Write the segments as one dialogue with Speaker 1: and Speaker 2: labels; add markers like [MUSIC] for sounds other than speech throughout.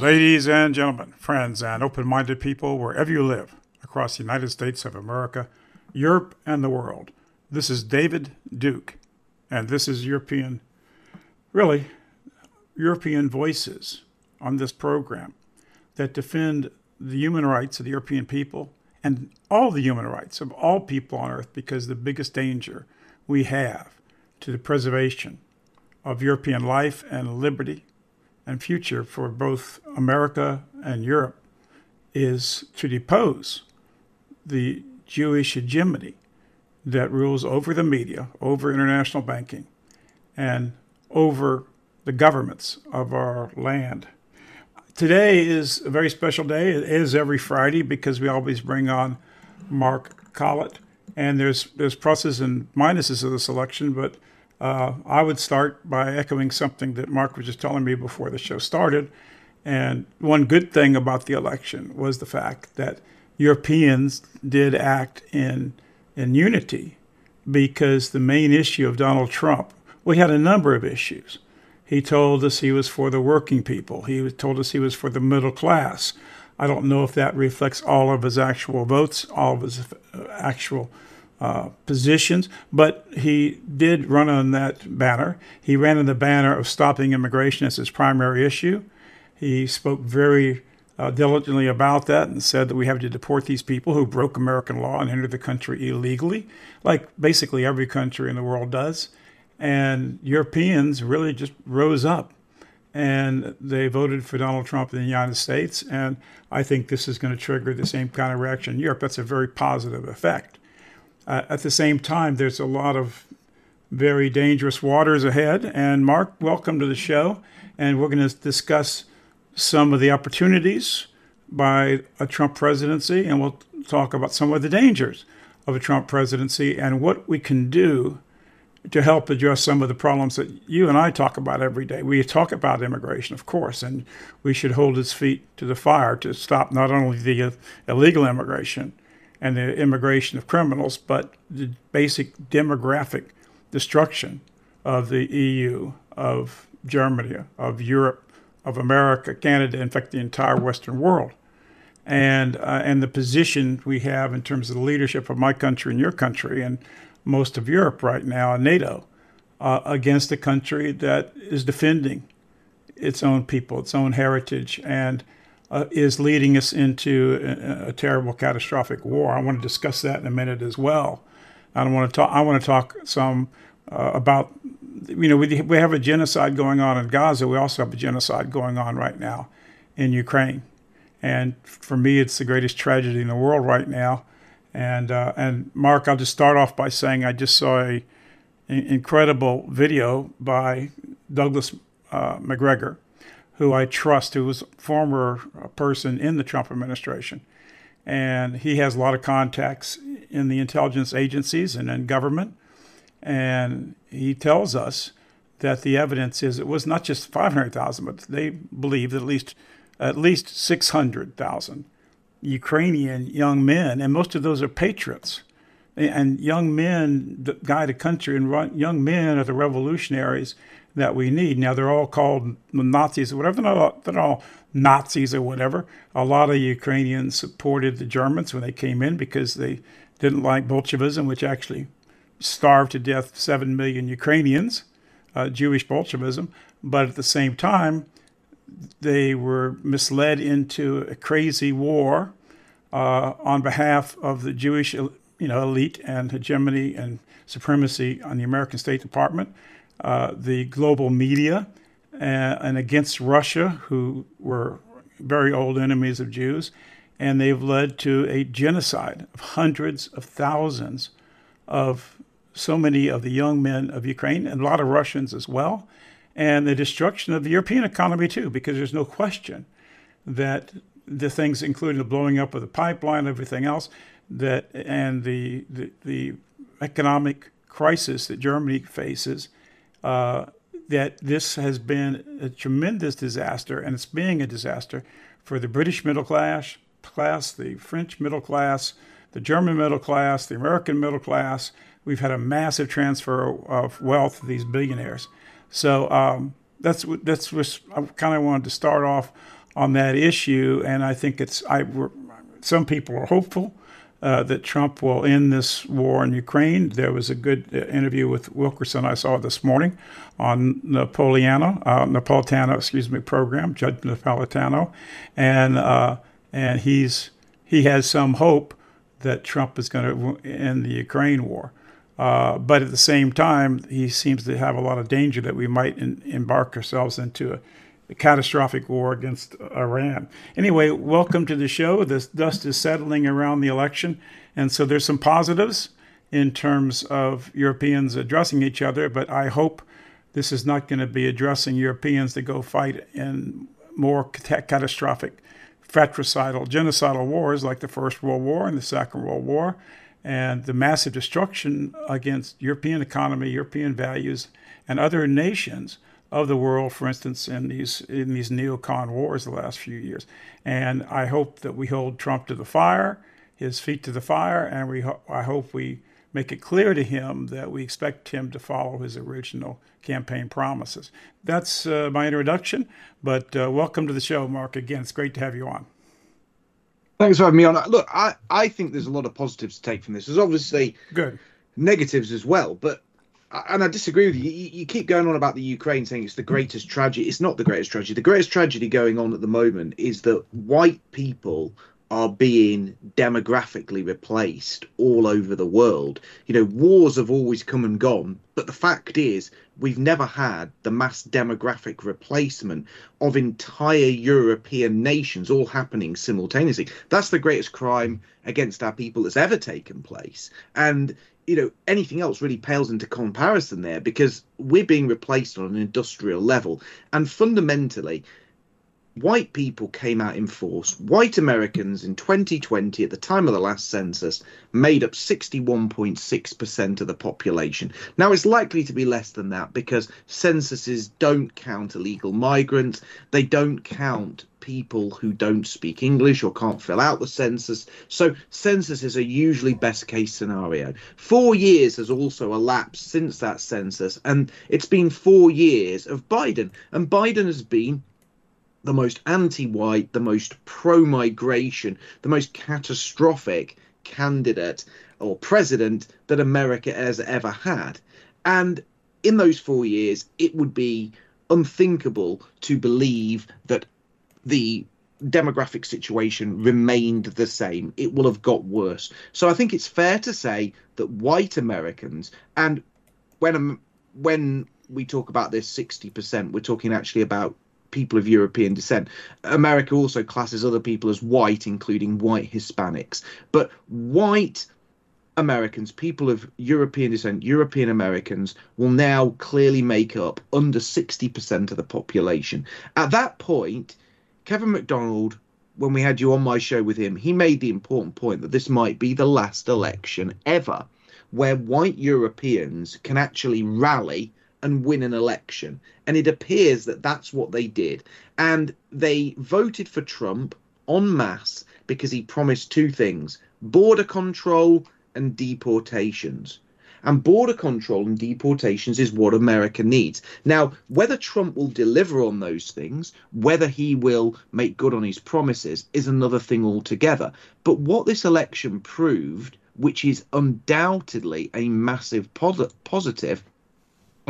Speaker 1: Ladies and gentlemen, friends, and open minded people wherever you live across the United States of America, Europe, and the world, this is David Duke, and this is European, really, European voices on this program that defend the human rights of the European people and all the human rights of all people on earth because the biggest danger we have to the preservation of European life and liberty and future for both America and Europe is to depose the Jewish hegemony that rules over the media, over international banking, and over the governments of our land. Today is a very special day. It is every Friday because we always bring on Mark Collett, and there's there's pluses and minuses of this election, but uh, I would start by echoing something that Mark was just telling me before the show started. And one good thing about the election was the fact that Europeans did act in in unity because the main issue of Donald Trump, we had a number of issues. He told us he was for the working people. He told us he was for the middle class. I don't know if that reflects all of his actual votes, all of his uh, actual uh, positions, but he did run on that banner. He ran on the banner of stopping immigration as his primary issue. He spoke very uh, diligently about that and said that we have to deport these people who broke American law and entered the country illegally, like basically every country in the world does. And Europeans really just rose up and they voted for Donald Trump in the United States. And I think this is going to trigger the same kind of reaction in Europe. That's a very positive effect. Uh, at the same time, there's a lot of very dangerous waters ahead. And Mark, welcome to the show. And we're going to discuss some of the opportunities by a Trump presidency, and we'll talk about some of the dangers of a Trump presidency and what we can do to help address some of the problems that you and I talk about every day. We talk about immigration, of course, and we should hold its feet to the fire to stop not only the illegal immigration, and the immigration of criminals, but the basic demographic destruction of the EU, of Germany, of Europe, of America, Canada, in fact, the entire Western world. And, uh, and the position we have in terms of the leadership of my country and your country and most of Europe right now and NATO uh, against a country that is defending its own people, its own heritage, and uh, is leading us into a, a, terrible, catastrophic war. I want to discuss that in a minute as well. I don't want to talk. I want to talk some uh, about. You know, we we have a genocide going on in Gaza. We also have a genocide going on right now in Ukraine, and for me, it's the greatest tragedy in the world right now. And uh, and Mark, I'll just start off by saying I just saw a, a incredible video by Douglas uh, Macgregor who I trust, who was a former uh, person in the Trump administration. And he has a lot of contacts in the intelligence agencies and in government. And he tells us that the evidence is it was not just 500,000, but they believe that at least at least 600,000 Ukrainian young men, and most of those are patriots. And young men guide a country, and young men are the revolutionaries that we need. Now they're all called Nazis or whatever. They're not, they're all Nazis or whatever. A lot of Ukrainians supported the Germans when they came in because they didn't like Bolshevism, which actually starved to death seven million Ukrainians, uh, Jewish Bolshevism. But at the same time, they were misled into a crazy war uh, on behalf of the Jewish, you know, elite and hegemony and supremacy on the American State Department uh, the global media and, and, against Russia, who were very old enemies of Jews. And they've led to a genocide of hundreds of thousands of so many of the young men of Ukraine and a lot of Russians as well. And the destruction of the European economy, too, because there's no question that the things, including the blowing up of the pipeline, everything else, that and the, the, the economic crisis that Germany faces uh, that this has been a tremendous disaster, and it's being a disaster for the British middle class, class, the French middle class, the German middle class, the American middle class. We've had a massive transfer of wealth to these billionaires. So um, that's that's what I kind of wanted to start off on that issue, and I think it's I. Some people are hopeful uh, that Trump will end this war in Ukraine. There was a good uh, interview with Wilkerson I saw this morning on Napoleano, uh, Napolitano, excuse me, program, Judge Napolitano, and uh, and he's he has some hope that Trump is going to end the Ukraine war. Uh, but at the same time, he seems to have a lot of danger that we might in, embark ourselves into a, a, catastrophic war against Iran. Anyway, welcome to the show. The dust is settling around the election, and so there's some positives in terms of Europeans addressing each other. But I hope this is not going to be addressing Europeans to go fight in more catastrophic fratricidal, genocidal wars like the First World War and the Second World War, and the massive destruction against European economy, European values, and other nations of the world, for instance, in these in these neocon wars the last few years. And I hope that we hold Trump to the fire, his feet to the fire, and we ho- I hope we make it clear to him that we expect him to follow his original campaign promises. That's uh, my introduction, but uh, welcome to the show, Mark. Again, it's great to have you on.
Speaker 2: Thanks for having me on. Look, I, I think there's a lot of positives to take from this. There's obviously
Speaker 1: good
Speaker 2: negatives as well, but and I disagree with you. you. Keep going on about the Ukraine saying it's the greatest tragedy. It's not the greatest tragedy. The greatest tragedy going on at the moment is that white people are being demographically replaced all over the world. You know, wars have always come and gone, but the fact is, we've never had the mass demographic replacement of entire European nations all happening simultaneously. That's the greatest crime against our people that's ever taken place. And you know anything else really pales into comparison there because we're being replaced on an industrial level and fundamentally white people came out in force. White Americans in 2020, at the time of the last census, made up 61.6% of the population. Now, it's likely to be less than that because censuses don't count illegal migrants, they don't count people who don't speak English or can't fill out the census. So, censuses are usually best case scenario. Four years has also elapsed since that census, and it's been four years of Biden. And Biden has been the most anti white, the most pro migration, the most catastrophic candidate or president that America has ever had. And in those four years, it would be unthinkable to believe that the demographic situation remained the same. It will have got worse. So I think it's fair to say that white Americans, and when um, when we talk about this 60%, we're talking actually about people of European descent. America also classes other people as white, including white Hispanics. But white Americans, people of European descent, European Americans, will now clearly make up under 60% of the population. At that point, Kevin MacDonald, when we had you on my show with him, he made the important point that this might be the last election ever where white Europeans can actually rally and win an election. And it appears that that's what they did. And they voted for Trump en masse because he promised two things border control and deportations. And border control and deportations is what America needs. Now, whether Trump will deliver on those things, whether he will make good on his promises, is another thing altogether. But what this election proved, which is undoubtedly a massive positive,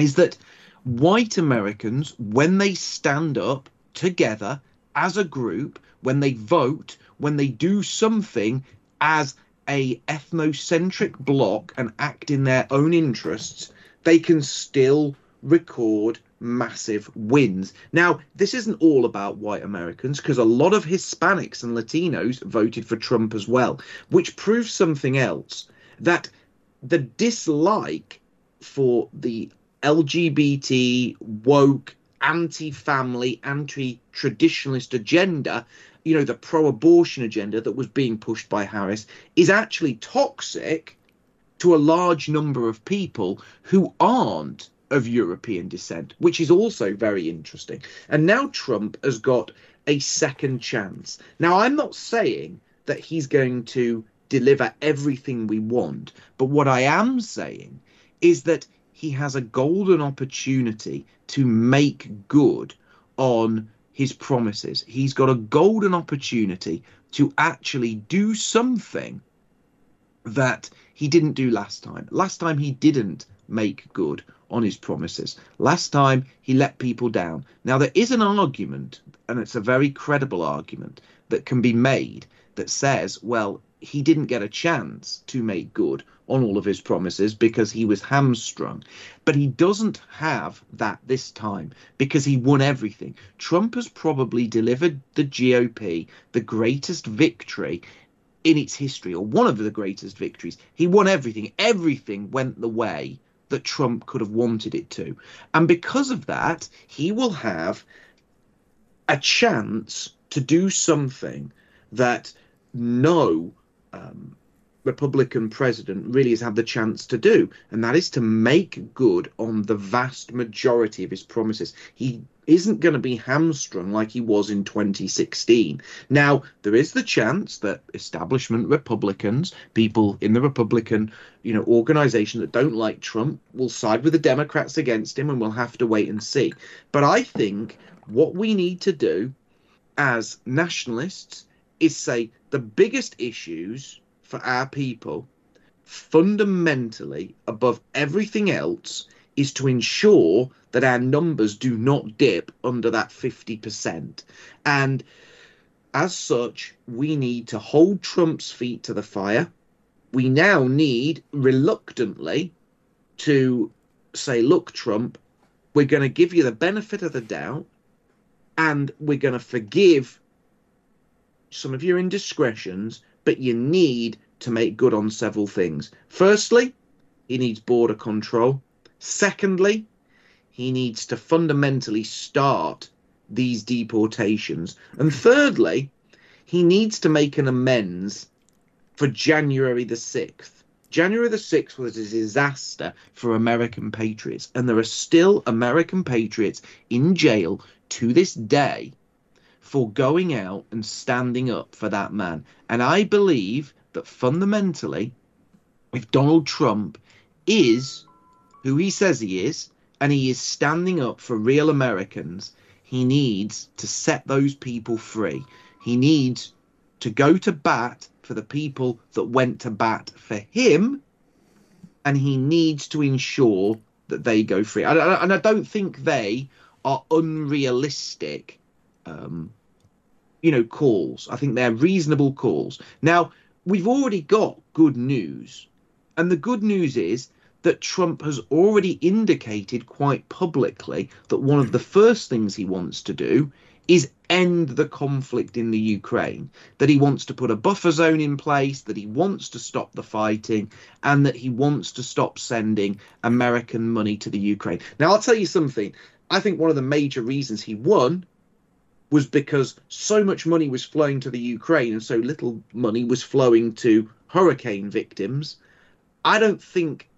Speaker 2: is that white Americans, when they stand up together as a group, when they vote, when they do something as a ethnocentric bloc and act in their own interests, they can still record massive wins. Now, this isn't all about white Americans because a lot of Hispanics and Latinos voted for Trump as well, which proves something else that the dislike for the LGBT, woke, anti family, anti traditionalist agenda, you know, the pro abortion agenda that was being pushed by Harris, is actually toxic to a large number of people who aren't of European descent, which is also very interesting. And now Trump has got a second chance. Now, I'm not saying that he's going to deliver everything we want, but what I am saying is that he has a golden opportunity to make good on his promises. He's got a golden opportunity to actually do something that he didn't do last time. Last time he didn't make good on his promises. Last time he let people down. Now there is an argument, and it's a very credible argument, that can be made that says, well, he didn't get a chance to make good on all of his promises because he was hamstrung. But he doesn't have that this time because he won everything. Trump has probably delivered the GOP the greatest victory in its history, or one of the greatest victories. He won everything. Everything went the way that Trump could have wanted it to. And because of that, he will have a chance to do something that no um, Republican president really has had the chance to do, and that is to make good on the vast majority of his promises. He isn't going to be hamstrung like he was in 2016. Now, there is the chance that establishment Republicans, people in the Republican, you know, organization that don't like Trump will side with the Democrats against him and we'll have to wait and see. But I think what we need to do as nationalists is say the biggest issues for our people fundamentally above everything else is to ensure that our numbers do not dip under that 50%. And as such, we need to hold Trump's feet to the fire. We now need, reluctantly, to say, look, Trump, we're going to give you the benefit of the doubt and we're going to forgive some of your indiscretions, but you need to make good on several things. Firstly, he needs border control. Secondly, he needs to fundamentally start these deportations. And thirdly, he needs to make an amends for January the 6th. January the 6th was a disaster for American patriots, and there are still American patriots in jail to this day for going out and standing up for that man. And I believe that fundamentally, if Donald Trump is who he says he is, and he is standing up for real Americans, he needs to set those people free. He needs to go to bat for the people that went to bat for him, and he needs to ensure that they go free. And I, don't think they are unrealistic, um, you know, calls. I think they're reasonable calls. Now, we've already got good news, and the good news is that Trump has already indicated quite publicly that one of the first things he wants to do is end the conflict in the Ukraine, that he wants to put a buffer zone in place, that he wants to stop the fighting, and that he wants to stop sending American money to the Ukraine. Now, I'll tell you something. I think one of the major reasons he won was because so much money was flowing to the Ukraine and so little money was flowing to hurricane victims. I don't think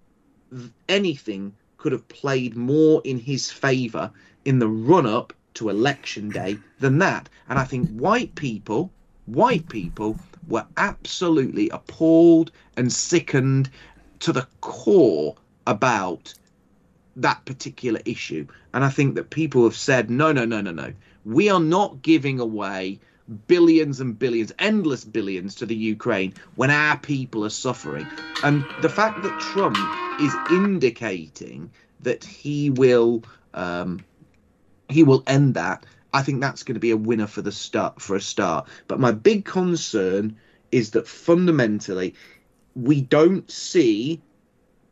Speaker 2: anything could have played more in his favor in the run up to election day than that. And I think white people, white people were absolutely appalled and sickened to the core about that particular issue. And I think that people have said, no, no, no, no, no. We are not giving away billions and billions, endless billions to the Ukraine when our people are suffering. And the fact that Trump is indicating that he will um, he will end that, I think that's going to be a winner for the start for a start. But my big concern is that fundamentally we don't see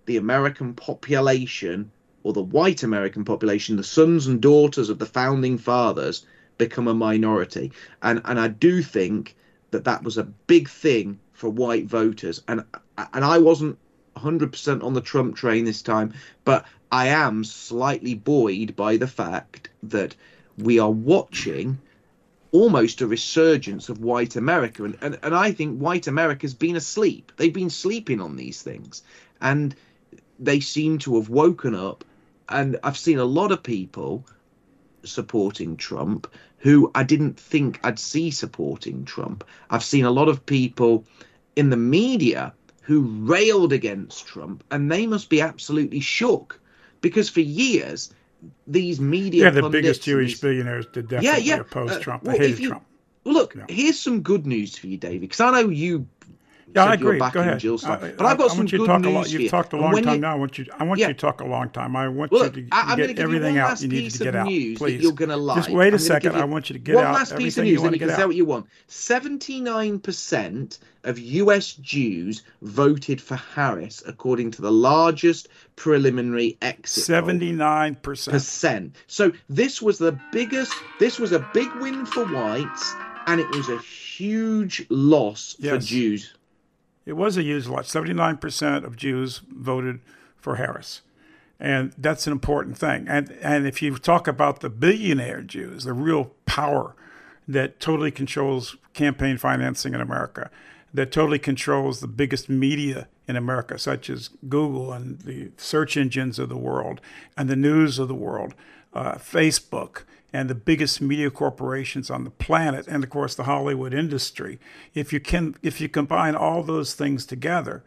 Speaker 2: the American population or the white American population, the sons and daughters of the founding fathers, become a minority. And and I do think that that was a big thing for white voters. And and I wasn't 100% on the Trump train this time, but I am slightly buoyed by the fact that we are watching almost a resurgence of white America. And, and, and I think white America's been asleep. They've been sleeping on these things. And they seem to have woken up. And I've seen a lot of people supporting Trump who I didn't think I'd see supporting Trump. I've seen a lot of people in the media who railed against Trump, and they must be absolutely shook because for years these media.
Speaker 1: Yeah, the biggest Jewish
Speaker 2: these-
Speaker 1: billionaires did definitely
Speaker 2: yeah.
Speaker 1: oppose
Speaker 2: Uh,
Speaker 1: Trump.
Speaker 2: well,
Speaker 1: they
Speaker 2: if
Speaker 1: hated
Speaker 2: you-
Speaker 1: Trump.
Speaker 2: Well, look,
Speaker 1: Yeah.
Speaker 2: here's some good news for you, David, because I know you.
Speaker 1: Yeah, I
Speaker 2: said you were
Speaker 1: agree. Go ahead.
Speaker 2: Jill Stein,
Speaker 1: I-
Speaker 2: but I've got
Speaker 1: I
Speaker 2: some
Speaker 1: to
Speaker 2: good
Speaker 1: talk a
Speaker 2: news
Speaker 1: lot. You've
Speaker 2: you.
Speaker 1: talked a long time
Speaker 2: you-
Speaker 1: now. I want you. I want
Speaker 2: Yeah.
Speaker 1: you to talk a long time. I want
Speaker 2: Well,
Speaker 1: you to
Speaker 2: I-
Speaker 1: get
Speaker 2: gonna give you
Speaker 1: everything out. You need to get out, please.
Speaker 2: you're gonna
Speaker 1: Just wait a second. I want you to get
Speaker 2: one
Speaker 1: out One
Speaker 2: last piece of news,
Speaker 1: you
Speaker 2: then you can say what you want. Seventy-nine percent of U.S. Jews voted for Harris, according to the largest preliminary exit.
Speaker 1: Seventy-nine percent.
Speaker 2: percent. So this was the biggest. This was a big win for whites, and it was a huge loss for Jews.
Speaker 1: It was a huge lot. Seventy-nine percent of Jews voted for Harris, and that's an important thing. And and if you talk about the billionaire Jews, the real power that totally controls campaign financing in America, that totally controls the biggest media in America, such as Google and the search engines of the world and the news of the world, uh, Facebook and the biggest media corporations on the planet, and of course the Hollywood industry. If you can, if you combine all those things together,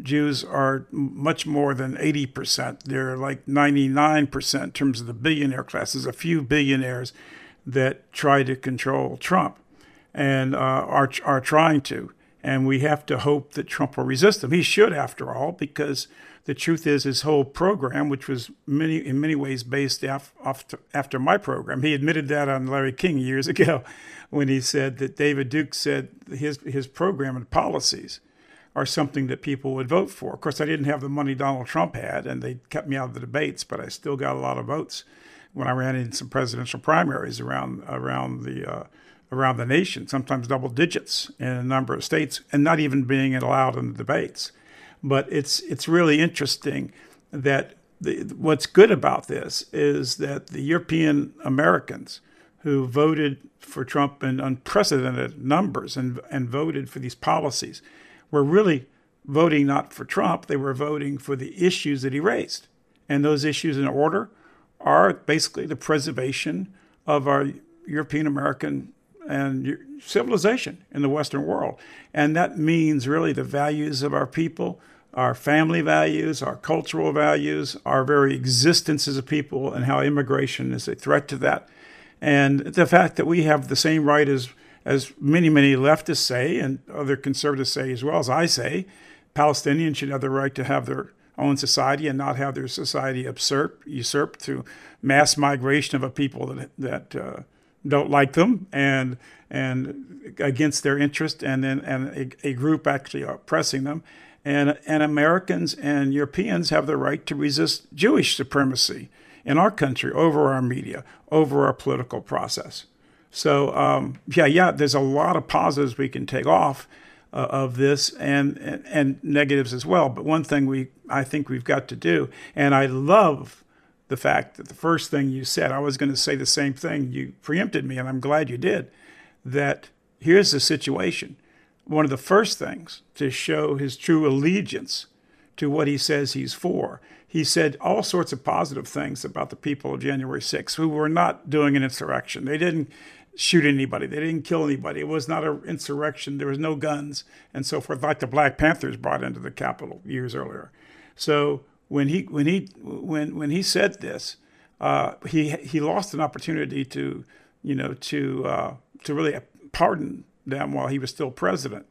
Speaker 1: Jews are much more than 80%. They're like 99% in terms of the billionaire class. There's a few billionaires that try to control Trump and uh, are, are trying to. And we have to hope that Trump will resist them. He should, after all, because the truth is his whole program, which was many in many ways based off, off to, after my program, he admitted that on Larry King years [LAUGHS] ago when he said that David Duke said his, his program and policies are something that people would vote for. Of course, I didn't have the money Donald Trump had, and they kept me out of the debates, but I still got a lot of votes when I ran in some presidential primaries around around the uh, around the nation, sometimes double digits in a number of states, and not even being allowed in the debates. But it's it's really interesting that the, what's good about this is that the European Americans who voted for Trump in unprecedented numbers and and voted for these policies were really voting not for Trump, they were voting for the issues that he raised. And those issues in order are basically the preservation of our European American and civilization in the Western world. And that means really the values of our people, our family values, our cultural values, our very existence as a people, and how immigration is a threat to that. And the fact that we have the same right as as many, many leftists say, and other conservatives say as well as I say, Palestinians should have the right to have their own society and not have their society usurped, usurped through mass migration of a people that that uh, don't like them and and against their interest, and then and a, a group actually oppressing them, and and Americans and Europeans have the right to resist Jewish supremacy in our country over our media, over our political process. So um, yeah, yeah, there's a lot of positives we can take off uh, of this, and, and and negatives as well. But one thing we I think we've got to do, and I love the fact that the first thing you said, I was going to say the same thing. You preempted me, and I'm glad you did. That here's the situation. One of the first things to show his true allegiance to what he says he's for. He said all sorts of positive things about the people of January 6th who were not doing an insurrection. They didn't shoot anybody. They didn't kill anybody. It was not an insurrection. There was no guns and so forth, like the Black Panthers brought into the Capitol years earlier. So when he when he when when he said this, uh, he he lost an opportunity to you know to uh, to really pardon them while he was still president.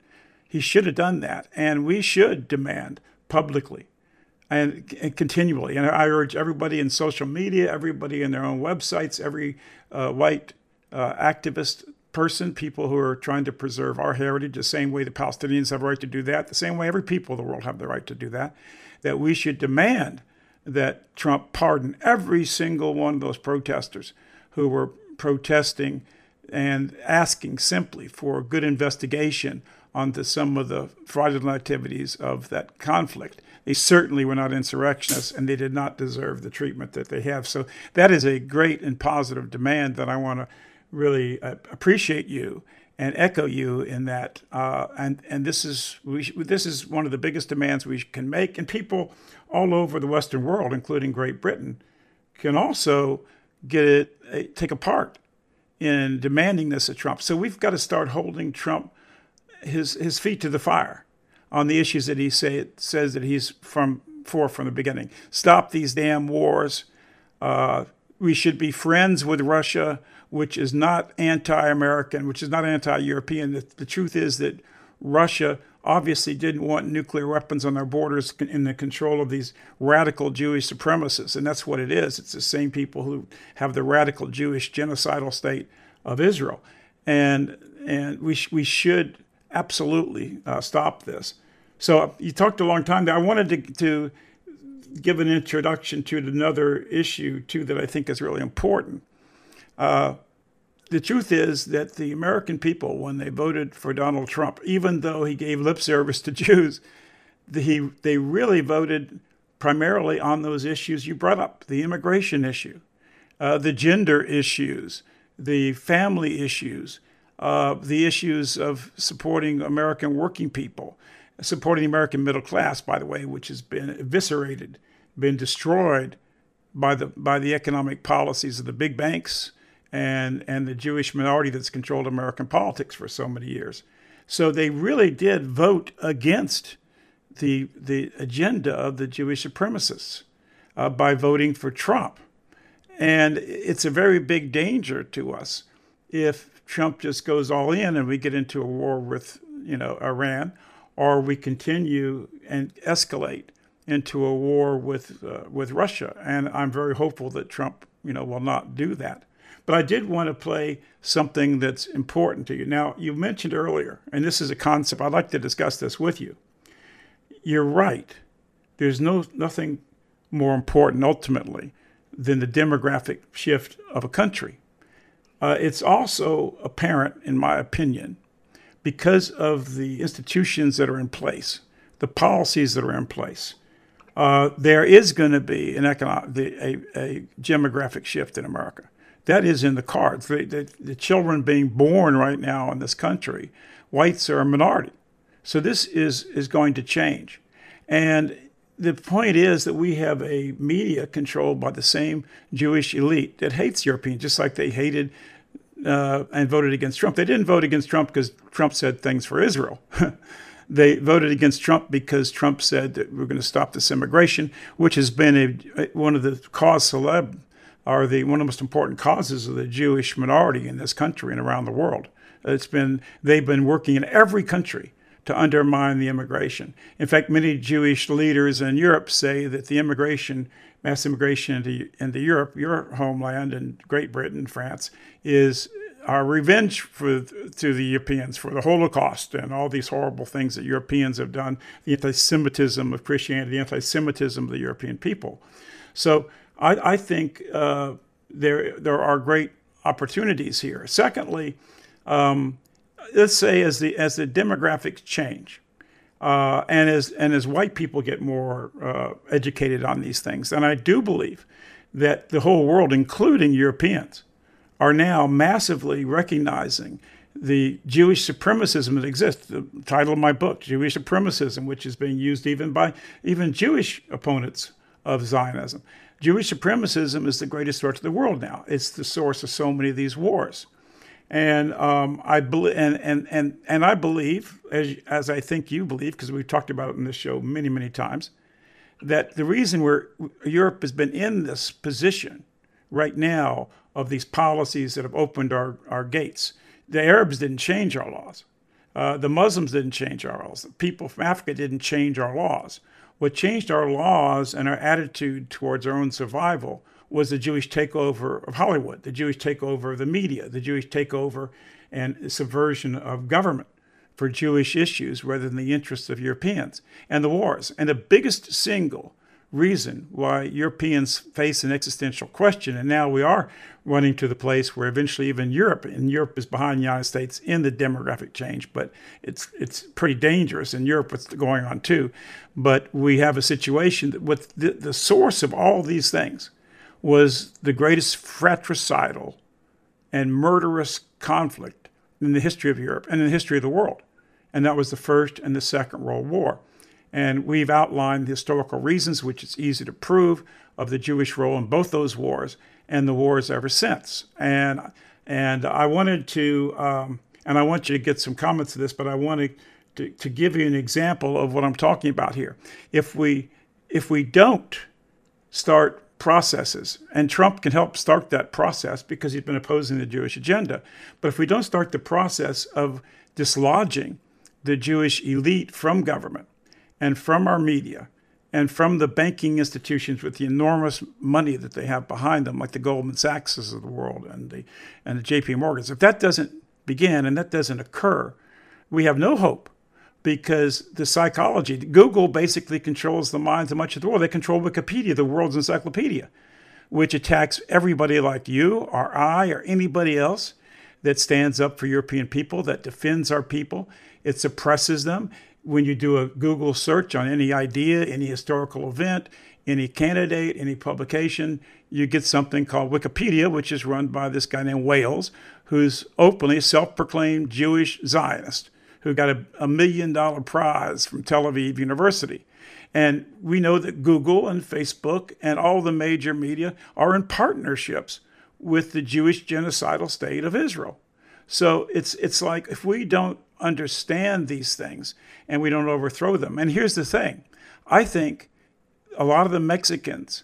Speaker 1: He should have done that, and we should demand publicly and, and continually. And I urge everybody in social media, everybody in their own websites, every uh, white uh, activist person, people who are trying to preserve our heritage, the same way the Palestinians have a right to do that, the same way every people of the world have the right to do that, that we should demand that Trump pardon every single one of those protesters who were protesting and asking simply for a good investigation onto some of the fraudulent activities of that conflict. They certainly were not insurrectionists and they did not deserve the treatment that they have. So that is a great and positive demand that I want to really uh, appreciate you and echo you in that. Uh, and and this is we, this is one of the biggest demands we can make, and people all over the Western world, including Great Britain, can also get it uh, take a part in demanding this of Trump. So we've got to start holding Trump his his feet to the fire on the issues that he say says that he's from for from the beginning. Stop these damn wars. Uh, we should be friends with Russia, which is not anti American, which is not anti European. The, the, truth is that Russia obviously didn't want nuclear weapons on their borders in the control of these radical Jewish supremacists. And that's what it is. It's the same people who have the radical Jewish genocidal state of Israel. And, and we, sh- we should absolutely uh, stop this. So you talked a long time there. I wanted to, to give an introduction to another issue too that I think is really important. Uh, the truth is that the American people, when they voted for Donald Trump, even though he gave lip service to [LAUGHS] Jews, the, they really voted primarily on those issues you brought up the immigration issue, uh, the gender issues, the family issues, uh, the issues of supporting American working people, supporting the American middle class, by the way, which has been eviscerated, been destroyed by the by the economic policies of the big banks and and the Jewish minority that's controlled American politics for so many years. So they really did vote against the the agenda of the Jewish supremacists uh, by voting for Trump, and it's a very big danger to us if Trump just goes all in and we get into a war with you know Iran or we continue and escalate into a war with uh, with Russia. And I'm very hopeful that Trump, you know, will not do that. But I did want to play something that's important to you. Now, you mentioned earlier, and this is a concept I'd like to discuss this with you. You're right. There's no nothing more important ultimately than the demographic shift of a country. Uh, it's also apparent, in my opinion, because of the institutions that are in place, the policies that are in place, uh, there is going to be an economic, a, a, demographic shift in America. That is in the cards. The, the, the children being born right now in this country, whites are a minority. So this is, is going to change. And the point is that we have a media controlled by the same Jewish elite that hates Europeans, just like they hated uh, and voted against Trump. They didn't vote against Trump because Trump said things for Israel. [LAUGHS] they voted against Trump because Trump said that we're going to stop this immigration, which has been a, one of the cause celeb, or the one of the most important causes of the Jewish minority in this country and around the world. It's been they've been working in every country to undermine the immigration. In fact, many Jewish leaders in Europe say that the immigration mass immigration into, into Europe, your homeland, and Great Britain, France, is our revenge for to the Europeans for the Holocaust and all these horrible things that Europeans have done, the anti-Semitism of Christianity, the anti-Semitism of the European people. So I, I think uh, there there are great opportunities here. Secondly, um, let's say as the as the demographics change, uh, and as and as white people get more uh, educated on these things, and I do believe that the whole world, including Europeans, are now massively recognizing the Jewish supremacism that exists. The title of my book, Jewish Supremacism, which is being used even by even Jewish opponents of Zionism. Jewish supremacism is the greatest threat to the world now. It's the source of so many of these wars. And um, I believe, and, and, and, and I believe, as, as I think you believe, because we've talked about it in this show many, many times, that the reason where Europe has been in this position right now of these policies that have opened our, our gates, the Arabs didn't change our laws. Uh, the Muslims didn't change our laws. The people from Africa didn't change our laws. What changed our laws and our attitude towards our own survival was the Jewish takeover of Hollywood, the Jewish takeover of the media, the Jewish takeover and subversion of government for Jewish issues rather than the interests of Europeans, and the wars. And the biggest single reason why Europeans face an existential question, and now we are running to the place where eventually even Europe, and Europe is behind the United States in the demographic change, but it's it's pretty dangerous in Europe what's going on too. But we have a situation that with the, the source of all these things was the greatest fratricidal and murderous conflict in the history of Europe and in the history of the world. And that was the First and the Second World War. And we've outlined the historical reasons, which it's easy to prove, of the Jewish role in both those wars and the wars ever since. And and I wanted to, um, and I want you to get some comments to this, but I wanted to, to give you an example of what I'm talking about here. If we if we don't start processes. And Trump can help start that process because he's been opposing the Jewish agenda. But if we don't start the process of dislodging the Jewish elite from government and from our media and from the banking institutions with the enormous money that they have behind them, like the Goldman Sachs's of the world and the and the J.P. Morgans, if that doesn't begin and that doesn't occur, we have no hope because the psychology, Google basically controls the minds of much of the world. They control Wikipedia, the world's encyclopedia, which attacks everybody like you or I or anybody else that stands up for European people, that defends our people. It suppresses them. When you do a Google search on any idea, any historical event, any candidate, any publication, you get something called Wikipedia, which is run by this guy named Wales, who's openly self proclaimed Jewish Zionist who got a, a million dollar prize from Tel Aviv University. And we know that Google and Facebook and all the major media are in partnerships with the Jewish genocidal state of Israel. So it's it's like if we don't understand these things and we don't overthrow them. And here's the thing. I think a lot of the Mexicans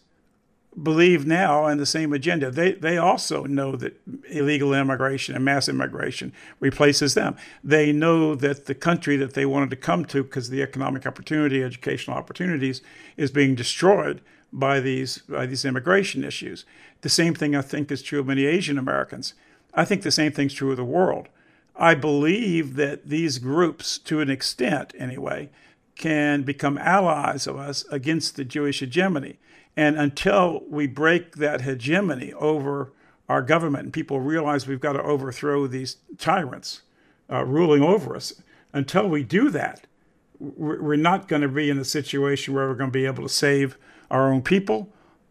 Speaker 1: believe now in the same agenda. They they also know that illegal immigration and mass immigration replaces them. They know that the country that they wanted to come to because the economic opportunity, educational opportunities, is being destroyed by these by these immigration issues. The same thing I think is true of many Asian Americans. I think the same thing's true of the world. I believe that these groups, to an extent anyway, can become allies of us against the Jewish hegemony. And until we break that hegemony over our government and people realize we've got to overthrow these tyrants uh, ruling over us, until we do that, we're not going to be in a situation where we're going to be able to save our own people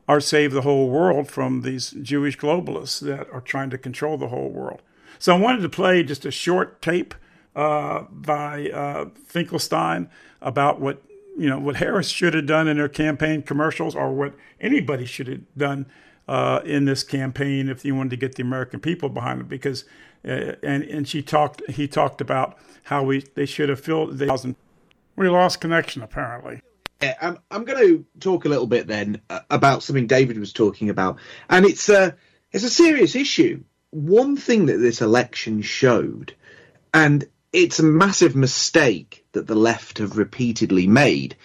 Speaker 1: or save the whole world from these Jewish globalists that are trying to control the whole world. So I wanted to play just a short tape uh, by uh, Finkelstein about what you know what Harris should have done in her campaign commercials, or what anybody should have done uh, in this campaign if you wanted to get the American people behind it. Because uh, and and she talked, he talked about how we they should have filled the thousand. We lost connection apparently.
Speaker 2: Yeah, I'm I'm going to talk a little bit then uh, about something David was talking about, and it's a it's a serious issue. One thing that this election showed, and it's a massive mistake that the left have repeatedly made.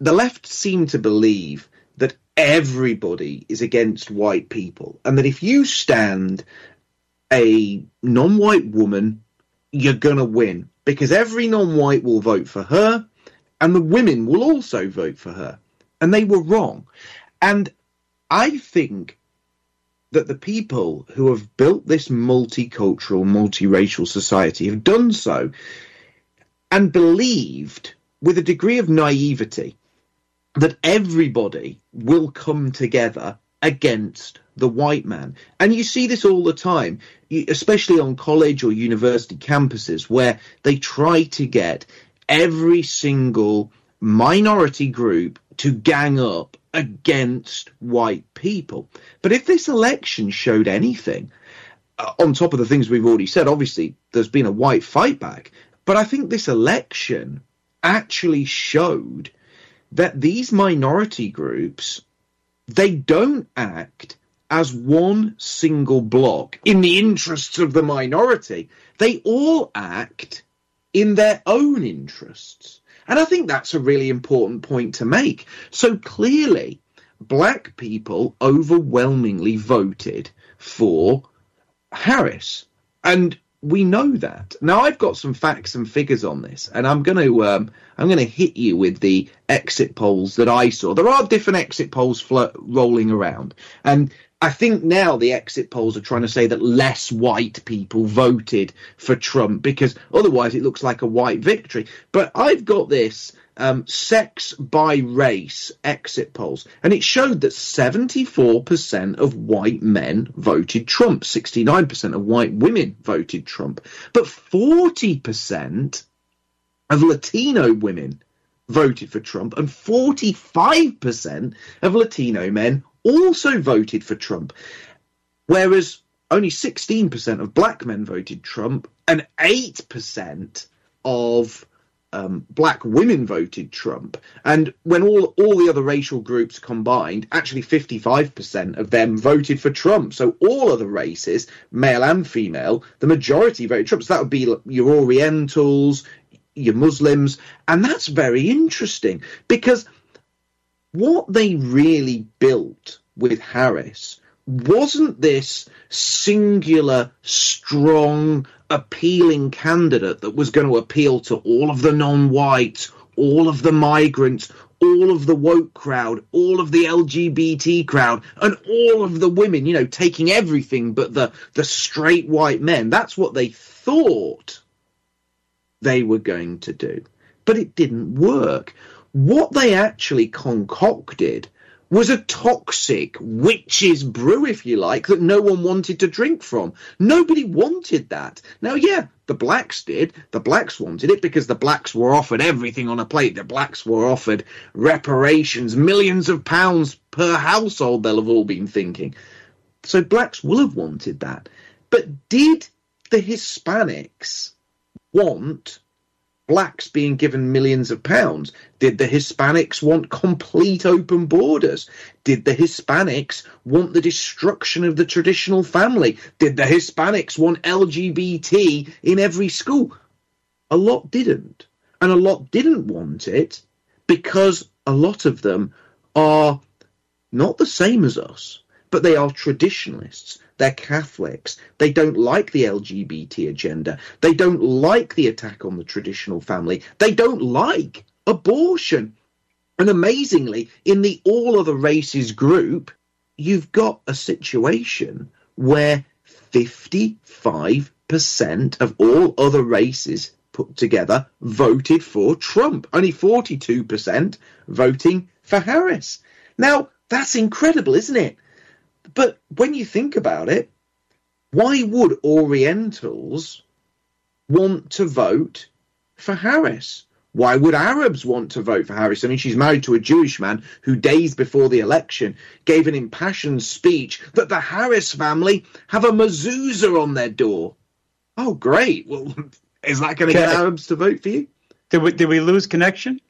Speaker 2: The left seem to believe that everybody is against white people, and that if you stand a non white woman, you're going to win because every non white will vote for her, and the women will also vote for her. And they were wrong. And I think that the people who have built this multicultural, multiracial society have done so and believed with a degree of naivety that everybody will come together against the white man. And you see this all the time, especially on college or university campuses, where they try to get every single minority group to gang up against white people. But if this election showed anything, uh, on top of the things we've already said, obviously there's been a white fight back, but I think this election actually showed that these minority groups they don't act as one single block in the interests of the minority. They all act in their own interests. And I think that's a really important point to make. So clearly, black people overwhelmingly voted for Harris. And we know that. Now I've got some facts and figures on this, and I'm going to um, I'm going to hit you with the exit polls that I saw. There are different exit polls flo- rolling around, and I think now the exit polls are trying to say that less white people voted for Trump because otherwise it looks like a white victory. But I've got this um, sex by race exit polls, and it showed that 74% of white men voted Trump, 69% of white women voted Trump, but 40% of Latino women voted for Trump, and 45% of Latino men also voted for Trump, whereas only 16% of black men voted Trump and 8% of um, black women voted Trump, and when all all the other racial groups combined, actually 55% of them voted for Trump. So all other races, male and female, the majority voted Trump. So that would be your Orientals, your Muslims, and that's very interesting because what they really built with Harris wasn't this singular, strong, appealing candidate that was going to appeal to all of the non whites, all of the migrants, all of the woke crowd, all of the LGBT crowd, and all of the women, you know, taking everything but the, the straight white men. That's what they thought they were going to do. But it didn't work. What they actually concocted was a toxic witch's brew, if you like, that no one wanted to drink from. Nobody wanted that. Now, yeah, the blacks did. The blacks wanted it because the blacks were offered everything on a plate. The blacks were offered reparations, millions of pounds per household, they'll have all been thinking. So blacks will have wanted that. But did the Hispanics want blacks being given millions of pounds? Did the Hispanics want complete open borders? Did the Hispanics want the destruction of the traditional family? Did the Hispanics want LGBT in every school? A lot didn't. And a lot didn't want it because a lot of them are not the same as us, but they are traditionalists. They're Catholics. They don't like the LGBT agenda. They don't like the attack on the traditional family. They don't like abortion. And amazingly, in the all other races group, you've got a situation where 55% of all other races put together voted for Trump. Only 42% voting for Harris. Now, that's incredible, isn't it? But when you think about it, why would Orientals want to vote for Harris? Why would Arabs want to vote for Harris? I mean, she's married to a Jewish man who, days before the election, gave an impassioned speech that the Harris family have a mezuzah on their door. Oh, great. Well, [LAUGHS] is that going to get Arabs to vote for you?
Speaker 1: Did we, did we lose connection?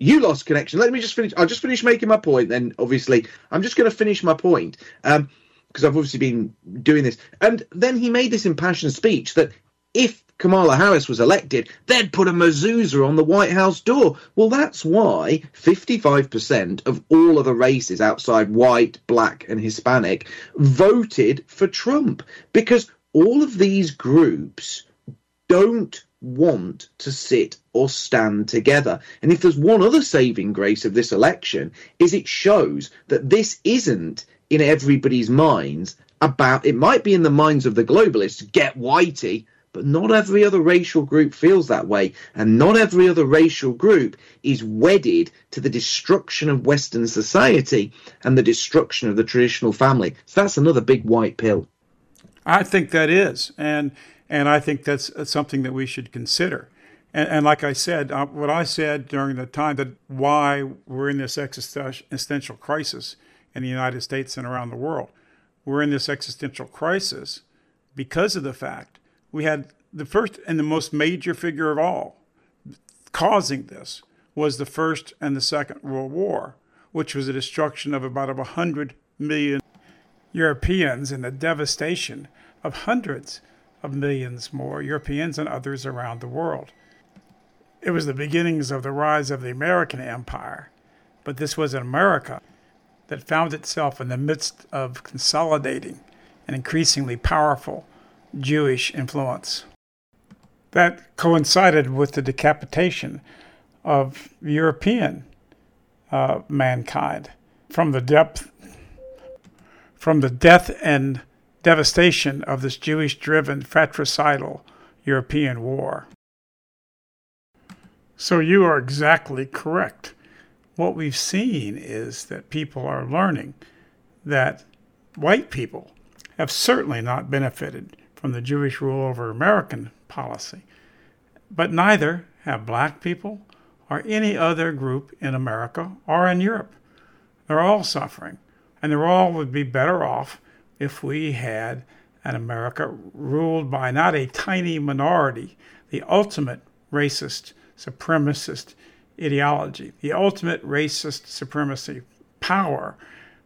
Speaker 2: You lost connection. Let me just finish. I'll just finish making my point. Then, obviously, I'm just going to finish my point because um, I've obviously been doing this. And then he made this impassioned speech that if Kamala Harris was elected, they'd put a mezuzah on the White House door. Well, that's why 55% of all of the races outside white, black, and Hispanic voted for Trump because all of these groups don't want to sit or stand together. And if there's one other saving grace of this election, is it shows that this isn't in everybody's minds about it might be in the minds of the globalists, get whitey, but not every other racial group feels that way. And not every other racial group is wedded to the destruction of Western society and the destruction of the traditional family. So that's another big white pill.
Speaker 1: I think that is. And and I think that's something that we should consider. And, and like I said, uh, what I said during the time that why we're in this existential crisis in the United States and around the world, we're in this existential crisis because of the fact we had the first and the most major figure of all causing this was the First and the Second World War, which was the destruction of about 100 million Europeans and the devastation of hundreds of millions more Europeans and others around the world. It was the beginnings of the rise of the American empire, but this was an America that found itself in the midst of consolidating an increasingly powerful Jewish influence. That coincided with the decapitation of European uh, mankind from the depth, from the death and devastation of this Jewish driven fratricidal European war. So you are exactly correct. What we've seen is that people are learning that white people have certainly not benefited from the Jewish rule over American policy, but neither have black people or any other group in America or in Europe. They're all suffering, and they're all would be better off if we had an America ruled by not a tiny minority, the ultimate racist supremacist ideology, the ultimate racist supremacy power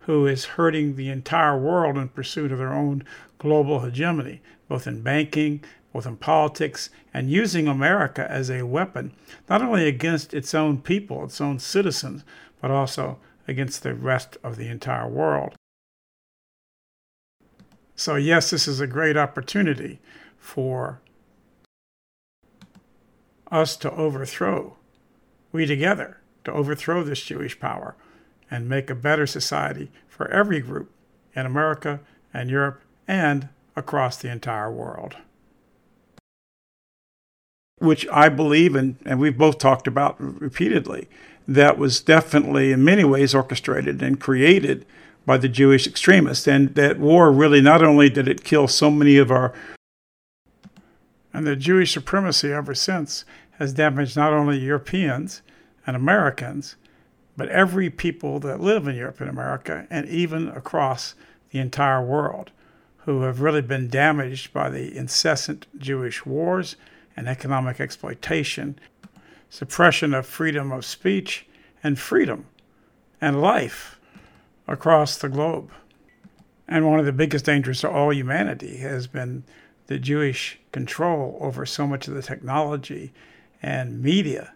Speaker 1: who is hurting the entire world in pursuit of their own global hegemony, both in banking, both in politics, and using America as a weapon, not only against its own people, its own citizens, but also against the rest of the entire world. So, yes, this is a great opportunity for us to overthrow, we together, to overthrow this Jewish power and make a better society for every group in America and Europe and across the entire world. Which I believe, and, and we've both talked about repeatedly, that was definitely in many ways orchestrated and created by the Jewish extremists. And that war really not only did it kill so many of our and the Jewish supremacy ever since has damaged not only Europeans and Americans, but every people that live in Europe and America, and even across the entire world, who have really been damaged by the incessant Jewish wars and economic exploitation, suppression of freedom of speech and freedom and life across the globe. And one of the biggest dangers to all humanity has been the Jewish control over so much of the technology and media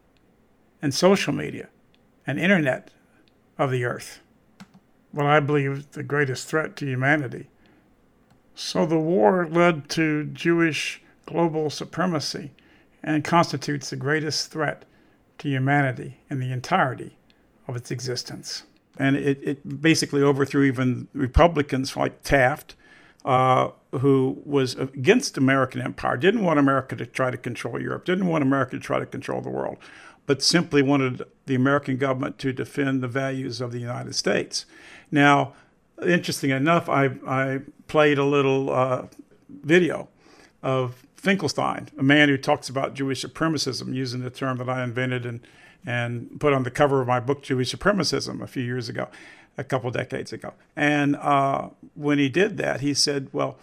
Speaker 1: and social media and internet of the earth. What I believe the greatest threat to humanity. So the war led to Jewish global supremacy and constitutes the greatest threat to humanity in the entirety of its existence. And it, it basically overthrew even Republicans like Taft, uh, who was against American empire, didn't want America to try to control Europe, didn't want America to try to control the world but simply wanted the American government to defend the values of the United States. Now, interesting enough, I, I played a little uh, video of Finkelstein, a man who talks about Jewish supremacism, using the term that I invented and, and put on the cover of my book, Jewish Supremacism, a few years ago, a couple decades ago. And uh, when he did that, he said, well,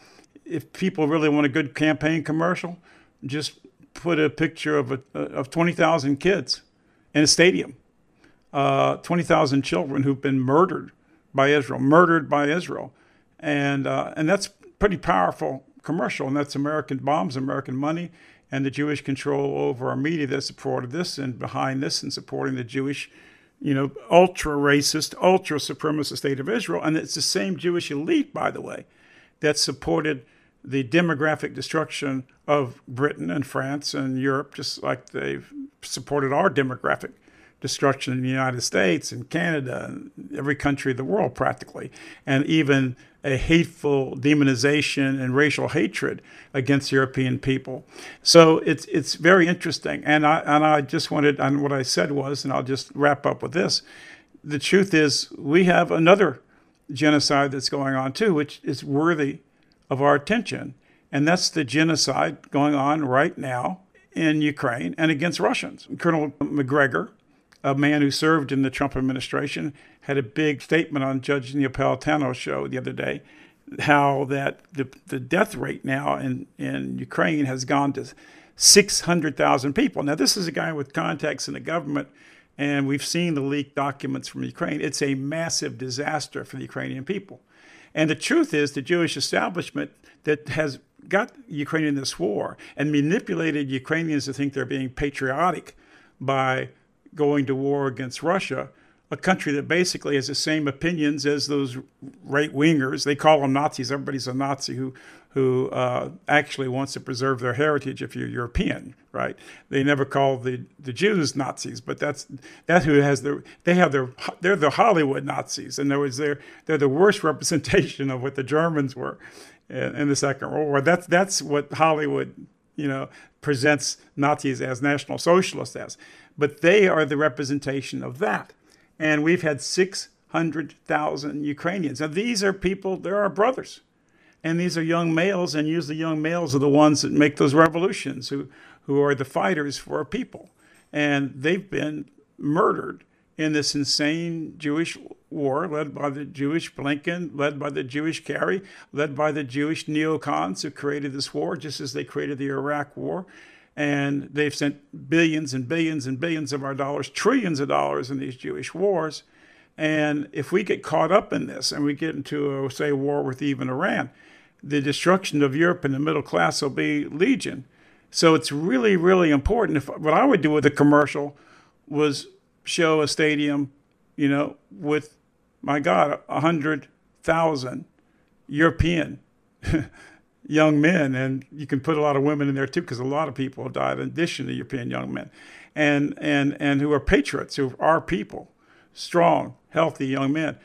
Speaker 1: if people really want a good campaign commercial, just put a picture of a, of 20,000 kids in a stadium, uh, 20,000 children who've been murdered by Israel, murdered by Israel, and uh, and that's pretty powerful commercial, and that's American bombs, American money, and the Jewish control over our media that supported this and behind this and supporting the Jewish, you know, ultra racist, ultra supremacist state of Israel, and it's the same Jewish elite, by the way, that supported the demographic destruction of Britain and France and Europe, just like they've supported our demographic destruction in the United States and Canada and every country of the world practically, and even a hateful demonization and racial hatred against European people. So it's it's very interesting. And I and I just wanted and what I said was, and I'll just wrap up with this. The truth is we have another genocide that's going on too, which is worthy of our attention. And that's the genocide going on right now in Ukraine and against Russians. Colonel Macgregor, a man who served in the Trump administration, had a big statement on Judge Napolitano's show the other day how that the, the death rate now in, in Ukraine has gone to 600,000 people. Now, this is a guy with contacts in the government, and we've seen the leaked documents from Ukraine. It's a massive disaster for the Ukrainian people. And the truth is, the Jewish establishment that has got Ukraine in this war and manipulated Ukrainians to think they're being patriotic by going to war against Russia, a country that basically has the same opinions as those right wingers. They call them Nazis. Everybody's a Nazi who who uh, actually wants to preserve their heritage if you're European, right? They never call the, the Jews Nazis, but that's that who has their they have their they're the Hollywood Nazis. In other words, they're they're the worst [LAUGHS] representation of what the Germans were in, in the Second World War. That's that's what Hollywood, you know, presents Nazis as National Socialists as. But they are the representation of that. And we've had 600,000 Ukrainians. Now, these are people, they're our brothers and these are young males, and usually young males are the ones that make those revolutions, who, who are the fighters for our people. And they've been murdered in this insane Jewish war led by the Jewish Blinken, led by the Jewish Kerry, led by the Jewish neocons who created this war, just as they created the Iraq war. And they've sent billions and billions and billions of our dollars, trillions of dollars in these Jewish wars. And if we get caught up in this and we get into, a, say, war with even Iran, the destruction of Europe and the middle class will be legion. So it's really, really important. If what I would do with a commercial was show a stadium, you know, with my God, a hundred thousand European [LAUGHS] young men, and you can put a lot of women in there too, because a lot of people died in addition to European young men, and and and who are patriots, who are people, strong, healthy young men,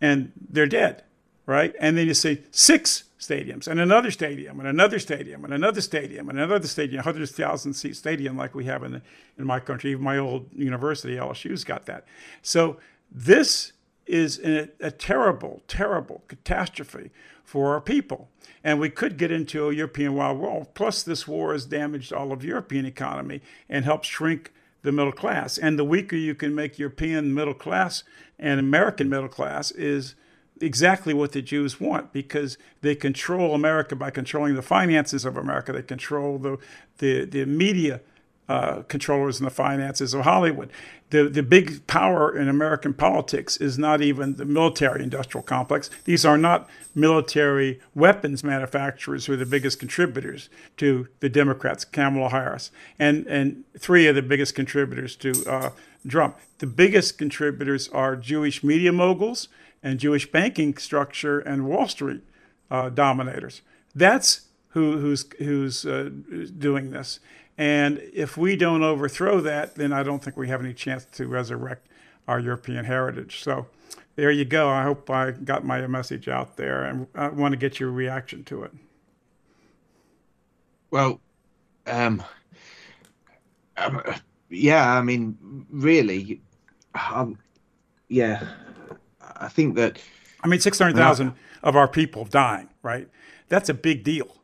Speaker 1: and they're dead, right? And then you see six stadiums and another stadium and another stadium and another stadium and another stadium, hundred thousand seat stadium like we have in in my country. Even my old university, LSU's got that. So this is a, a terrible, terrible catastrophe for our people. And we could get into a European wild war. Plus, this war has damaged all of European economy and helped shrink the middle class. And the weaker you can make European middle class and American middle class is exactly what the Jews want because they control America by controlling the finances of America. They control the the, the media uh, controllers in the finances of Hollywood. The, the big power in American politics is not even the military industrial complex. These are not military weapons manufacturers who are the biggest contributors to the Democrats, Kamala Harris, and, and three of the biggest contributors to uh, Trump. The biggest contributors are Jewish media moguls and Jewish banking structure and Wall Street uh, dominators. That's who, who's, who's uh, doing this. And if we don't overthrow that, then I don't think we have any chance to resurrect our European heritage. So there you go. I hope I got my message out there and I want to get your reaction to it.
Speaker 2: Well, um, um yeah, I mean, really, um, yeah, I think that.
Speaker 1: I mean, 600,000 of our people dying, right? That's a big deal.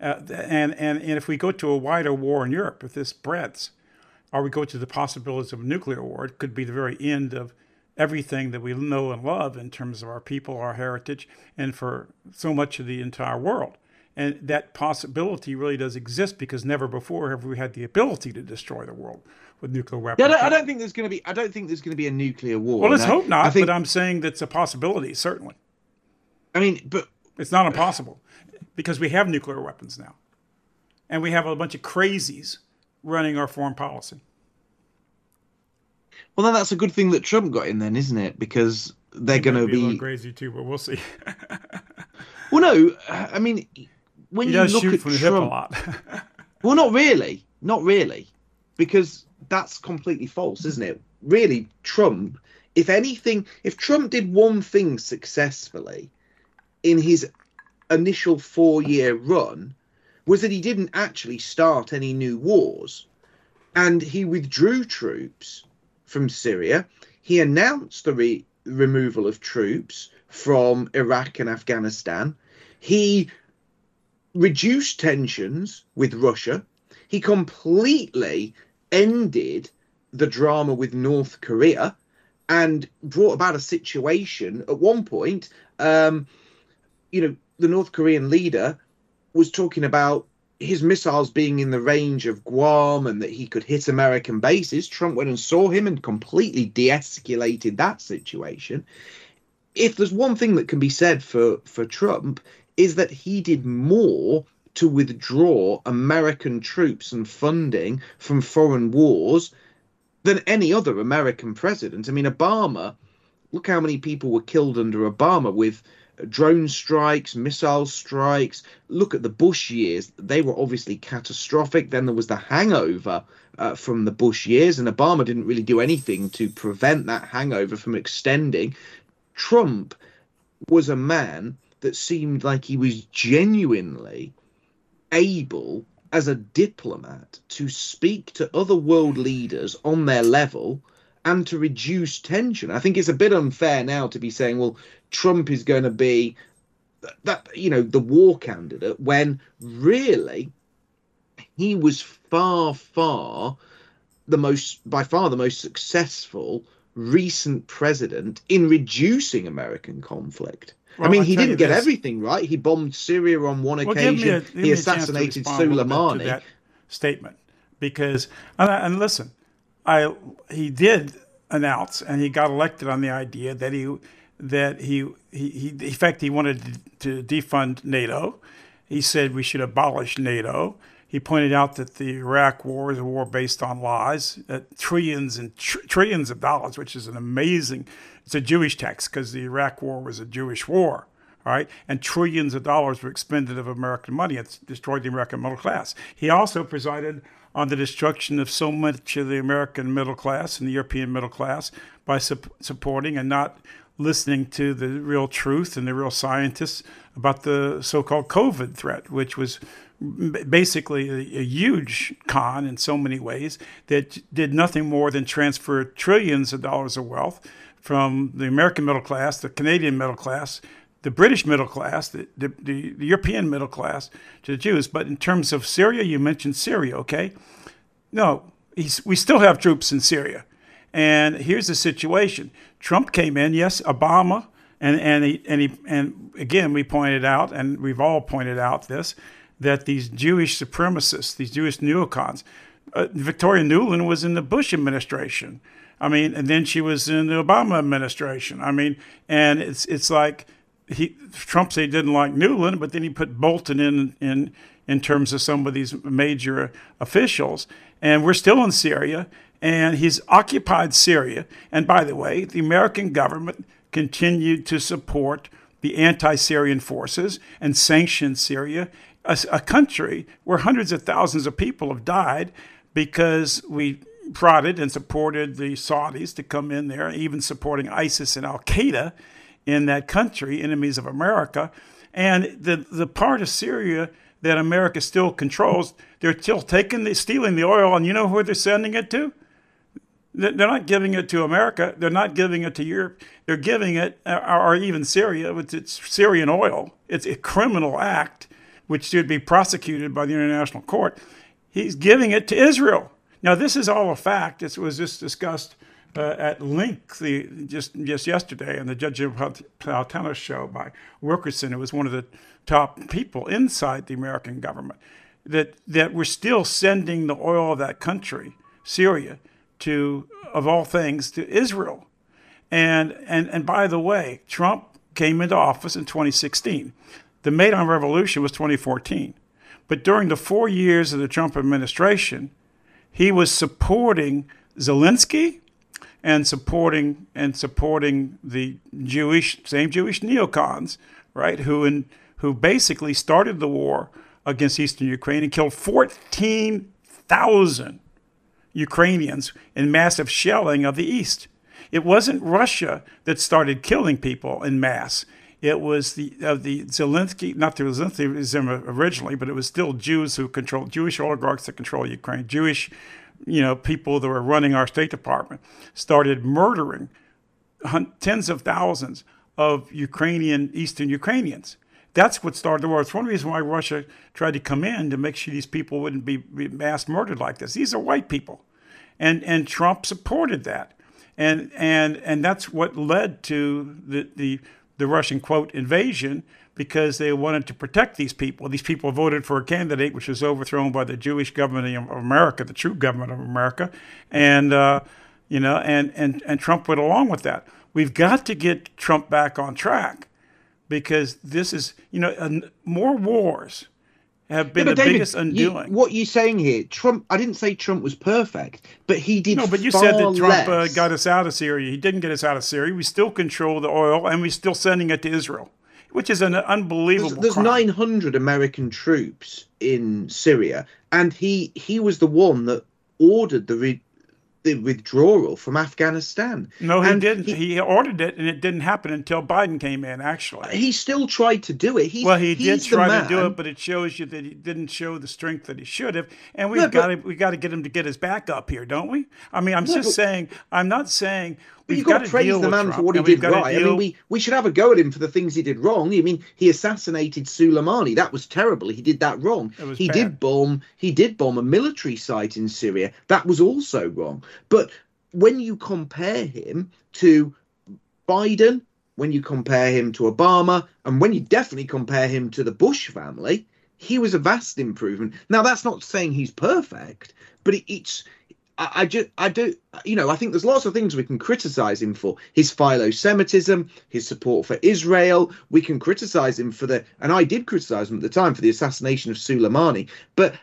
Speaker 1: Uh, and, and, and if we go to a wider war in Europe, if this spreads, or we go to the possibilities of a nuclear war, it could be the very end of everything that we know and love in terms of our people, our heritage, and for so much of the entire world. And that possibility really does exist because never before have we had the ability to destroy the world with nuclear weapons.
Speaker 2: Yeah, I, don't, I don't think there's going to be. I don't think there's going to be a nuclear war.
Speaker 1: Well, let's hope not. I think, but I'm saying that's a possibility, certainly.
Speaker 2: I mean, but
Speaker 1: it's not impossible because we have nuclear weapons now. And we have a bunch of crazies running our foreign policy.
Speaker 2: Well, then that's a good thing that Trump got in, then, isn't it? Because they're going to be,
Speaker 1: be... crazy too, but we'll see. [LAUGHS]
Speaker 2: well, no, I mean, when
Speaker 1: he
Speaker 2: you
Speaker 1: look
Speaker 2: at
Speaker 1: from
Speaker 2: Trump,
Speaker 1: a lot. [LAUGHS]
Speaker 2: well, not really, not really, because that's completely false, isn't it? Really, Trump. If anything, if Trump did one thing successfully in his initial four year run was that he didn't actually start any new wars and he withdrew troops from Syria. He announced the re- removal of troops from Iraq and Afghanistan. He reduced tensions with Russia. He completely ended the drama with North Korea and brought about a situation at one point. Um, you know, the North Korean leader was talking about his missiles being in the range of Guam and that he could hit American bases. Trump went and saw him and completely de escalated that situation. If there's one thing that can be said for, for Trump, is that he did more to withdraw American troops and funding from foreign wars than any other American president. I mean, Obama, look how many people were killed under Obama with drone strikes, missile strikes. Look at the Bush years; they were obviously catastrophic. Then there was the hangover uh, from the Bush years, and Obama didn't really do anything to prevent that hangover from extending. Trump was a man that seemed like he was genuinely able as a diplomat to speak to other world leaders on their level and to reduce tension. I think it's a bit unfair now to be saying, well, Trump is going to be that you know the war candidate when really he was far far the most by far the most successful recent president in reducing American conflict. Well, I mean, he didn't get this. everything right. He bombed Syria on one well, occasion. A, he assassanated Soleimani.
Speaker 1: that statement because and, and listen, I he did announce and he got elected on the idea that he that he he, he in fact he wanted to defund NATO. He said we should abolish NATO. He pointed out that the Iraq War is a war based on lies, at trillions and tr- trillions of dollars, which is an amazing. It's a Jewish text because the Iraq War was a Jewish war, right, and trillions of dollars were expended of American money. It's destroyed the American middle class. He also presided on the destruction of so much of the American middle class and the European middle class by su- supporting and not listening to the real truth and the real scientists about the so-called COVID threat, which was basically a, a, huge con in so many ways that did nothing more than transfer trillions of dollars of wealth from the American middle class, the Canadian middle class, the British middle class, the, the, the, European middle class to the Jews. But in terms of Syria, you mentioned Syria, okay? No, we still have troops in Syria. And here's the situation Trump came in, yes, Obama, and, and, he, and, he, and again, we pointed out, and we've all pointed out this, that these Jewish supremacists, these Jewish neocons, uh, Victoria Nuland was in the Bush administration. I mean, and then she was in the Obama administration. I mean, and it's it's like he Trump said he didn't like Nuland, but then he put Bolton in in in terms of some of these major officials, and we're still in Syria, and he's occupied Syria. And by the way, the American government continued to support the anti-Syrian forces and sanctioned Syria a, a country where hundreds of thousands of people have died because we prodded and supported the Saudis to come in there, even supporting ISIS and Al Qaeda in that country, enemies of America. And the, the part of Syria that America still controls, they're still taking the, stealing the oil, and you know who they're sending it to? They're not giving it to America. They're not giving it to Europe. They're giving it, or even Syria, with its Syrian oil. It's a criminal act which should be prosecuted by the International Court, he's giving it to Israel. Now, this is all a fact. It was just discussed uh, at length the, just just yesterday on the Judge Paltano show by Wilkerson, who was one of the top people inside the American government, that, that we're still sending the oil of that country, Syria, to, of all things, to Israel. And, and, and by the way, Trump came into office in 2016. The Maidan Revolution was 2014. But during the four years of the Trump administration, he was supporting Zelensky and supporting and supporting the Jewish same Jewish neocons, right? Who in, who basically started the war against eastern Ukraine and killed 14,000 Ukrainians in massive shelling of the east. It wasn't Russia that started killing people in mass. It was the of the Zelensky, not the Zelensky originally, but it was still Jews who controlled Jewish oligarchs that control Ukraine, Jewish, you know, people that were running our State Department started murdering tens of thousands of Ukrainian Eastern Ukrainians. That's what started the war. It's one reason why Russia tried to come in to make sure these people wouldn't be, mass murdered like this. These are white people, and and Trump supported that, and and and that's what led to the the the Russian quote invasion because they wanted to protect these people. These people voted for a candidate which was overthrown by the Jewish government of America, the true government of America, and uh, you know, and and and Trump went along with that. We've got to get Trump back on track because this is you know more wars have been the David, biggest undoing.
Speaker 2: You, what you're saying here, Trump? I didn't say Trump was perfect, but he did.
Speaker 1: No, but you said that Trump uh, got us out of Syria. He didn't get us out of Syria. We still control the oil, and we're still sending it to Israel, which is an unbelievable.
Speaker 2: There's, there's 900 American troops in Syria, and he he was the one that ordered the re- the withdrawal from Afghanistan.
Speaker 1: No, he and didn't. He, he, ordered it, and it didn't happen until Biden came in. Actually,
Speaker 2: he still tried to do it. He's,
Speaker 1: well, he did try to do it, but it shows you that he didn't show the strength that he should have. And we've got to we got to get him to get his back up here, don't we? I mean, I'm just but, saying. I'm not saying
Speaker 2: but you've got to praise the man Trump, for what he did right. I mean, we, we should have a go at him for the things he did wrong. I mean, he assassinated Soleimani. That was terrible. He did that wrong. He bad. did bomb. He did bomb a military site in Syria. That was also wrong. But when you compare him to Biden, when you compare him to Obama, and when you definitely compare him to the Bush family, he was a vast improvement. Now that's not saying he's perfect, but it, it's I, I just I do you know I think there's lots of things we can criticize him for his philo-Semitism, his support for Israel. We can criticize him for the and I did criticize him at the time for the assassination of Soleimani, but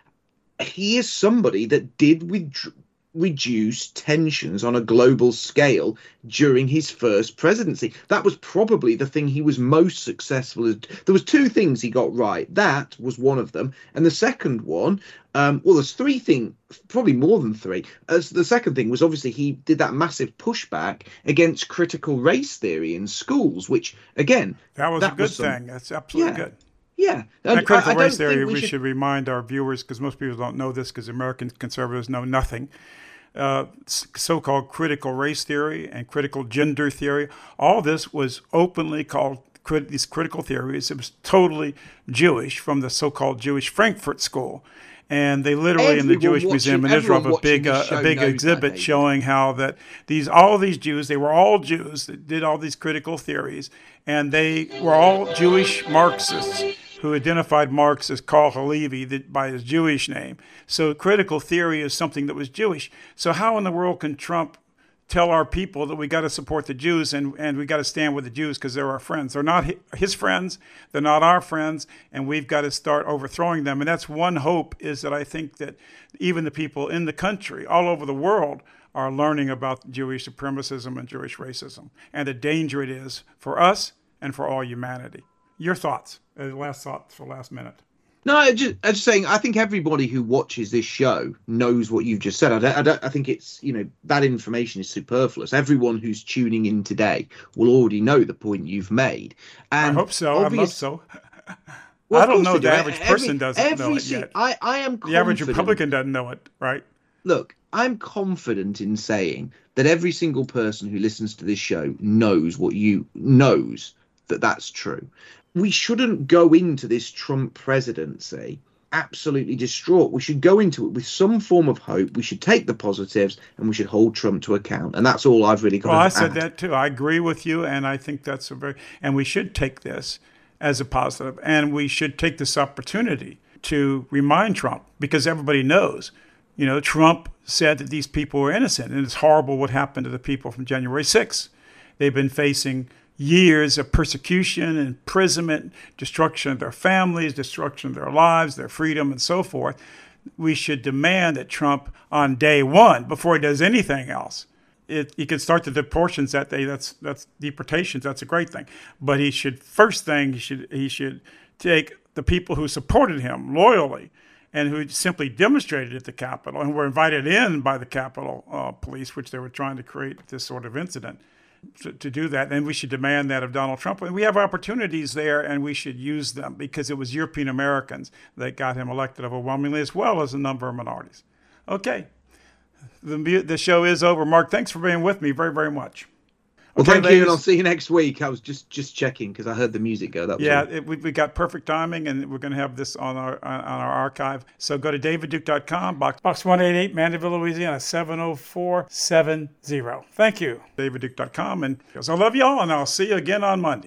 Speaker 2: he is somebody that did withdraw reduce tensions on a global scale during his first presidency. That was probably the thing he was most successful at. There was two things he got right. That was one of them, and the second one, um, well, there's three things, probably more than three. As the second thing was obviously he did that massive pushback against critical race theory in schools, which again,
Speaker 1: that was that a good was some, thing. That's absolutely
Speaker 2: yeah,
Speaker 1: good.
Speaker 2: Yeah,
Speaker 1: and critical I, I race theory. We, we should... should... remind our viewers because most people don't know this because American conservatives know nothing uh, so called critical race theory and critical gender theory. All this was openly called crit- these critical theories. It was totally Jewish from the so called Jewish Frankfurt School. And they literally everyone in the Jewish watching, Museum in Israel have a big uh, a big exhibit that, showing how that these all these Jews they were all Jews that did all these critical theories and they were all Jewish Marxists who identified Marx as Karl Halevi by his Jewish name. So critical theory is something that was Jewish. So how in the world can Trump tell our people that we got to support the Jews and, and we got to stand with the Jews because they're our friends. They're not his friends, they're not our friends, and we've got to start overthrowing them. And that's one hope is that I think that even the people in the country, all over the world, are learning about Jewish supremacism and Jewish racism and the danger it is for us and for all humanity. Your thoughts? Uh, last thoughts for last minute.
Speaker 2: No, I just, I'm just saying. I think everybody who watches this show knows what you've just said. I, don't, I, don't, I think it's you know that information is superfluous. Everyone who's tuning in today will already know the point you've made.
Speaker 1: And I hope so. I hope so. Well, I don't know. The do. average every, person doesn't every, know it yet.
Speaker 2: I, I am.
Speaker 1: The average Republican doesn't know it, right?
Speaker 2: Look, I'm confident in saying that every single person who listens to this show knows what you knows that that's true we shouldn't go into this Trump presidency absolutely distraught. We should go into it with some form of hope. We should take the positives and we should hold Trump to account. And that's all I've really got.
Speaker 1: Well,
Speaker 2: I
Speaker 1: add. said that too. I agree with you, and I think that's a very and we should take this as a positive, and we should take this opportunity to remind Trump because everybody knows. You know, Trump said that these people were innocent, and it's horrible what happened to the people from January 6th. They've been facing years of persecution, imprisonment, destruction of their families, destruction of their lives, their freedom, and so forth. We should demand that Trump, on day one, before he does anything else, it, he can start the deportations that day. That's that's deportations. That's a great thing. But he should first thing he should he should take the people who supported him loyally and who simply demonstrated at the Capitol and were invited in by the Capitol uh, Police, which they were trying to create this sort of incident to, to, do that. And we should demand that of Donald Trump. And we have opportunities there, and we should use them because it was European Americans that got him elected overwhelmingly, as well as a number of minorities. Okay. The, the show is over. Mark, thanks for being with me very, very much.
Speaker 2: Well, okay, thank ladies. you, and I'll see you next week. I was just just checking because I heard the music go. That
Speaker 1: yeah, it, we, we got perfect timing, and we're going to have this on our on our archive. So go to davidduke.com, box box one eight eight, Mandeville, Louisiana seven zero oh four seven zero. Thank you, davidduke.com, and I love y'all, and I'll see you again on Monday.